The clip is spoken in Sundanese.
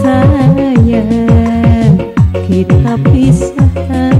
sayang kita pisah